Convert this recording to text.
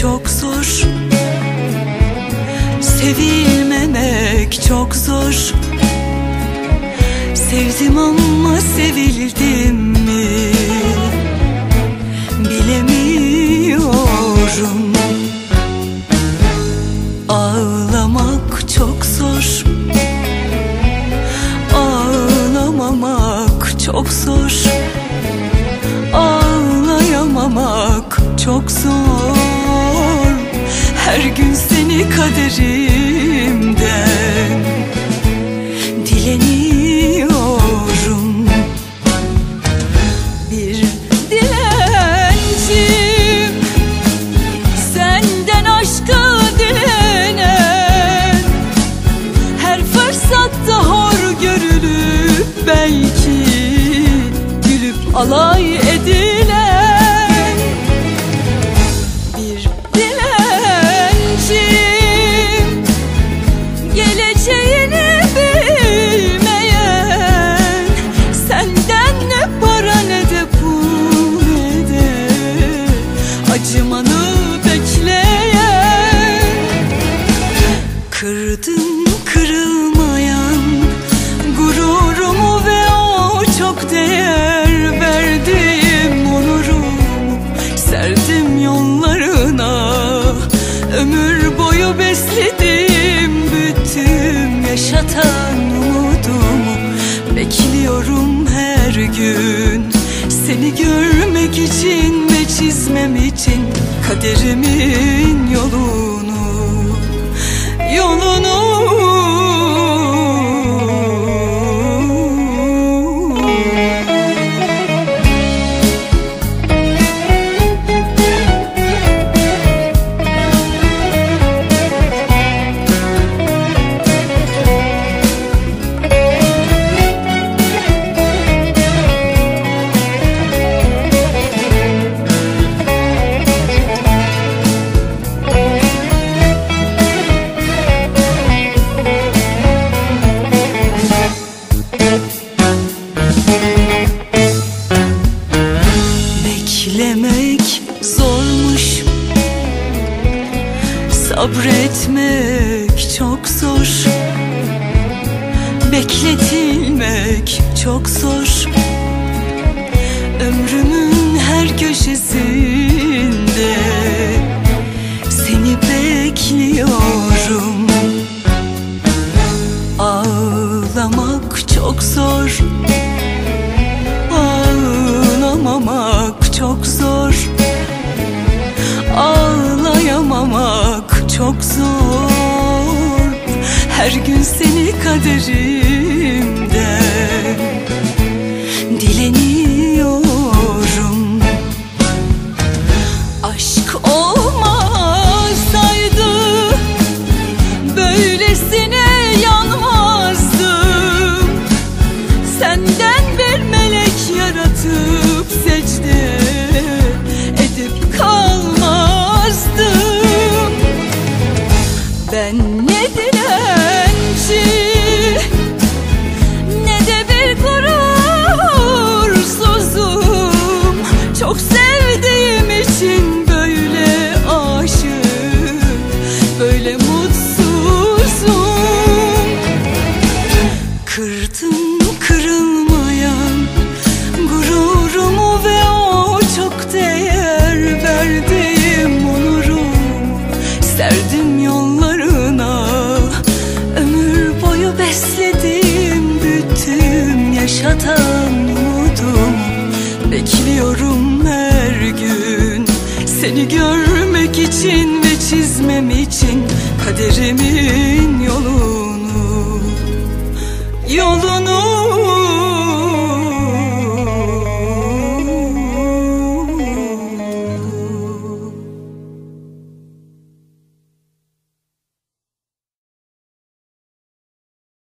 Çok zor. Sevilmemek çok zor. Sevdim ama sevildim mi? Bilemiyorum. Ağlamak çok zor. Ağlamamak çok zor kaderimden Dileniyorum. Bir dilencim. Senden aşkı dilenen. Her fırsatta hor görülüp belki Gülüp alay 牵引。Yaşatan umudumu Bekliyorum her gün. Seni görmek için ve çizmem için Kaderimin yolunu Yolunu Sabretmek çok zor. Bekletilmek çok zor. Ömrümün her köşesinde Seni bekliyorum seni yaşatan umudum. Bekliyorum her gün. Seni görmek için ve çizmem için Kaderimin yolunu. Yolunu